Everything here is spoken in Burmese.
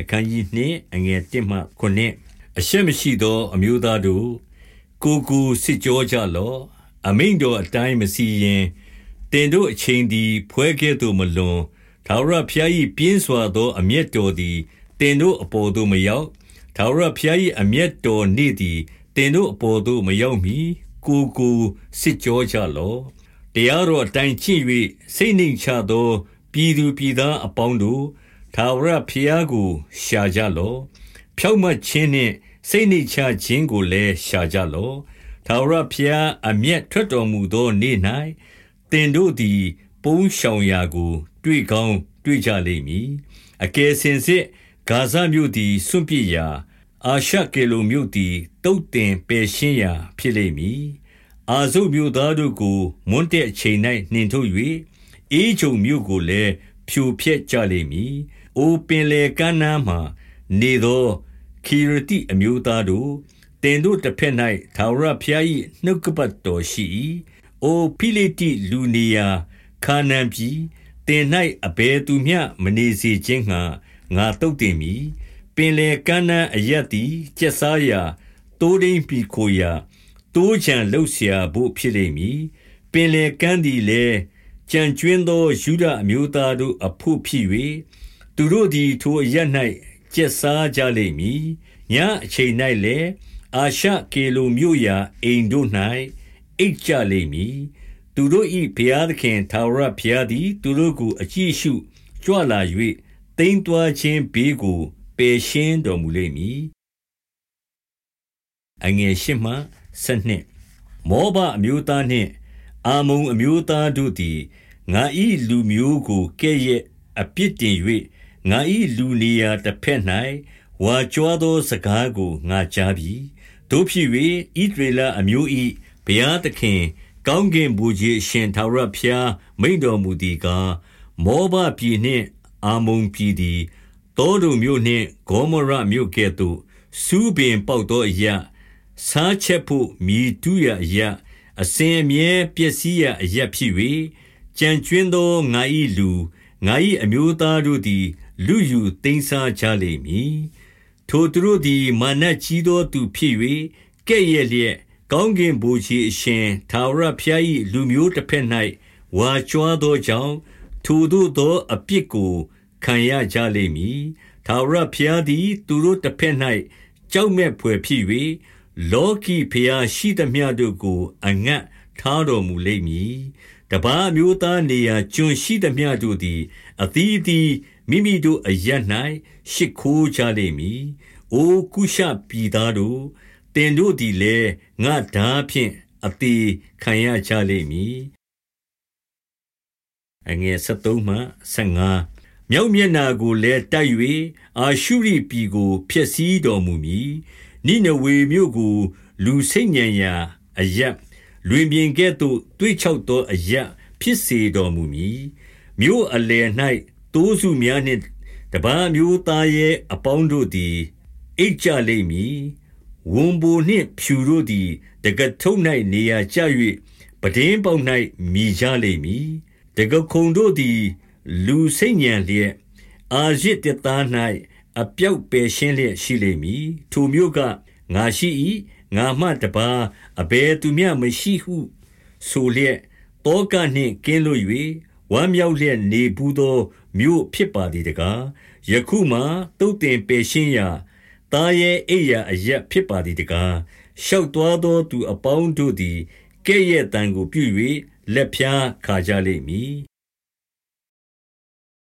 အခန်းကြီးနှင့်အငယ်1မှ9အရှက်မရှိသော အမျိုးသားတို့ကိုကိုစစ်ကြောကြလော့အမိန်တော်အတိုင်းမစီရင်တင်တို့အချိန်သည်ဖွဲကဲ့သို့မလွန်ထာဝရဘုရား၏ပြင်းစွာသော အမျက်တော်သည်တင်တို့အပေါ်သို့မရောက်ထာဝရဘုရား၏အမျက်တော်နေ့သည်တင်တို့အပေါ်သို့မရောက်မီကိုကိုစစ်ကြောကြလော့တရားတော်အတိုင်းချင့်၍စိတ်နှိမ်ချသော ပြည်သူပြည်သားအပေါင်းတို့ ထာဝရဘုရားကို ရှာကြလော့ဖြောက်မတ်ခြင်းနှင့်စိတ်နှိမ်ချခြင်းကိုလည်းရှာကြလော့ထာဝရဘုရားအမျက်ထွက်တော်မူသောနေ့၌တင်တို့သည် ပုံးရှောင်ရာကို တွေ့ကောင်းတွေ့ကြလိမ့်မည်အကယ်စင်စစ်ဂါဇမြို့သည်စွန့်ပစ်ရာအာရှကေလိုမြို့သည်တုတ်တင်ပယ်ရှင်းရာ ဖြစ်လိမ့်မည်အာဇုမြို့သားတို့ကိုမွန်းတဲ့အချိန်၌နှင်ထုတ်၍အေးချုံမြို့ကိုလည်းဖြိုဖျက်ကြလိမ့်မည်။ အိုပင်လေကမ်းနားမှနေသောခီရတိအမျိုးသားတို့တင်တို့တစ်ဖက်၌သာဝရဖျား၏နှုတ်ကပတ်တော်ရှိ၏။အိုဖိလိတိလူနေယာခါနန်ပြည်တင်၌အဘယ်သူမျှမနေစေခြင်းငှာငါတုတ်တင်မည်။ပင်လေကမ်းနားအရက်သည်ကျက်စားရာတိုးရင်းပြီခိုရာတိုးချံလှုပ်ရှားဖို့ဖြစ်လိမ့်မည်။ပင်လေကမ်းသည်လည်းကြံကျွင်းသောယူဒအမျိုးသားတို့အဖို့ဖြစ်၍ သူတို့သည်ထိုအရ၌ကျက်စားကြလိမ့်မည်ညအချိန်၌လည်းအာရှကေလိုမြို့ရာအိမ်တို့၌အိတ်ကြလိမ့်မည်သူတို့၏ဘုရားသခင်သာဝရဘုရားသည် သူတို့ကိုအကြည့်ရှုကြွလာ၍တိမ်တွားခြင်းဘေးကိုပယ်ရှင်းတော်မူလိမ့်မည်အငယ်ရှိမှဆနှစ်မောဘအမျိုးသားနှင့်အာမုန်အမျိုးသားတို့သည်ငါ၏လူမျိုးကိုကဲ့ရဲ့အပြစ်တင်၍ ငါ၏လူနေရာတစ်ဖက်၌ဝါကြွားသောစကားကိုငါကြားပြီတို့ဖြစ်၍ဣဒရေလအမျိုး၏ဘုရားသခင် ကောင်းကင်ဘုရားရှင်သာရဖျားမိန်တော်မူသည်ကားမောဘပြည်နှင့် အာမုန်ပြည်သည်တောတုမြို့နှင့်ဂေါမောရမြို့ကဲ့သို့စူးပင်ပေါက်သောအရာစားချက်ဖို့မြည်တူးရအရာအစဉ်အမြဲပျက်စီးရအရာဖြစ်၍ကြံကျွင်းသောငါ၏လူငါ၏အမျိုးသားတို့သည် လူယူသိမ်းစားကြလိမ့်မည်ထိုသူတို့သည်မာနကြီးသောသူဖြစ်၍ကဲ့ရဲ့လျက်ကောင်းကင်ဘုရားအရှင်သာဝရဖျား၏လူမျိုးတစ်ဖက်၌ဝါကြွားသောကြောင့်ထိုတို့သောအပြစ်ကိုခံရကြလိမ့်မည်သာဝရဖျားသည်သူတို့တစ်ဖက်၌ကြောက်မဲ့ဖွယ်ဖြစ်၍လောကီဖျားရှိသမျှတို့ကိုအငတ်ထားတော်မူလိမ့်မည်တပါးမျိုးသားနေရာကျွန်ရှိသမျှတို့သည်အသီးသီး မိမိတို့အရ၌ရှ िख ိုးကြလိမ့်မည်။အိုကုရှပြည်သားတို့တင်တို့သည်လည်းငါဓာဖြင့်အသေးခံရကြလိမ့်မည်။အငယ်73မှ75မြောက်မျက်နာကိုလည်းတိုက်၍အာရှုရိပြည်ကိုဖျက်ဆီးတော်မူမည်။နိနဝေမြို့ကို လူစိတ်ညံရာအရက်လွင်ပြင်ကဲ့သို့သွေ့ခြောက်သောအရပ်ဖြစ်စေတော်မူမည်မြို့အလယ်၌ တိုးစုများနှင့်တပားမျိုးသားရဲ့အပေါင်းတို့သည်အိတ်ကြလိမ့်မည်ဝန်ဘိုနှင့်ဖြူတို့သည်တကထုံ၌နေရာကျ၍ပဒင်းပေါက်၌မြည်ကြလိမ့်မည်တကခုံတို့သည် လူစိတ်ညံလျက်အာရစ်တသား၌အပြောက်ပယ်ရှင်းလျက်ရှိလိမ့်မည်ထိုမျိုးကငါရှိ၏ငါမှတပါအဘယ်သူမျှမရှိဟု ဆိုလျက်တောကနှင့်ကင်းလွတ်၍ဝမ်းမြောက်လျက်နေဘူးသော မြို့ဖြစ်ပါသည်တကားယခုမှတုတ်တင်ပေရှင်းရာတာရဲ့အိယာအရက်ဖြစ်ပါသည်တကားရှောက်သွားသောသူအပေါင်းတို့သည်ကဲ့ရဲ့တန်ကိုပြု၍လက်ဖြားခါကြလိမ့်မည်